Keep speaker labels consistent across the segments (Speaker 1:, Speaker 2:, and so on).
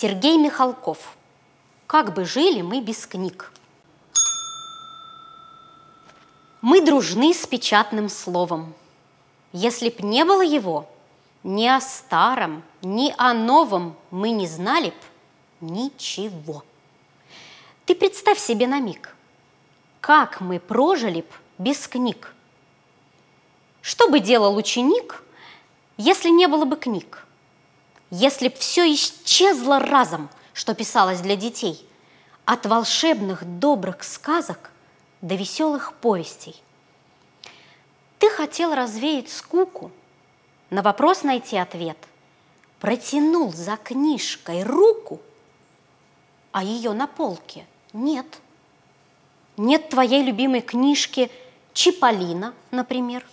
Speaker 1: Сергей Михалков. Как бы жили мы без книг? Мы дружны с печатным словом. Если б не было его, ни о старом, ни о новом мы не знали б ничего. Ты представь себе на миг, как мы прожили б без книг. Что бы делал ученик, если не было бы книг? Если б все исчезло разом, что писалось для детей, от волшебных добрых сказок до веселых повестей. Ты хотел развеять скуку, на вопрос найти ответ, протянул за книжкой руку, а ее на полке нет. Нет твоей любимой книжки Чиполлино, например.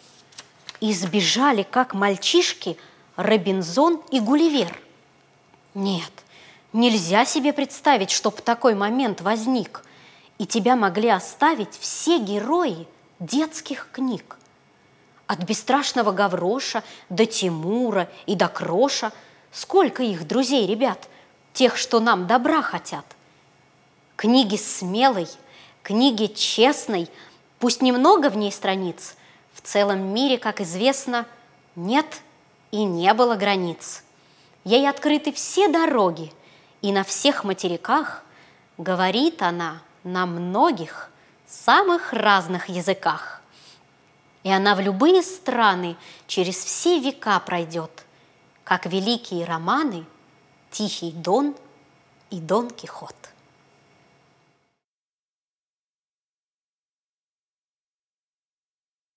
Speaker 1: И сбежали, как мальчишки, Робинзон и Гулливер. Нет, нельзя себе представить, чтоб такой момент возник, и тебя могли оставить все герои детских книг. От бесстрашного Гавроша до Тимура и до Кроша. Сколько их друзей, ребят, тех, что нам добра хотят. Книги смелой, книги честной, пусть немного в ней страниц, в целом мире, как известно, нет и не было границ. Ей открыты все дороги, и на всех материках говорит она на многих самых разных языках. И она в любые страны через все века пройдет, как великие романы «Тихий Дон» и «Дон Кихот».